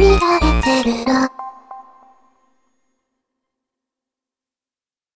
リーダー